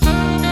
Música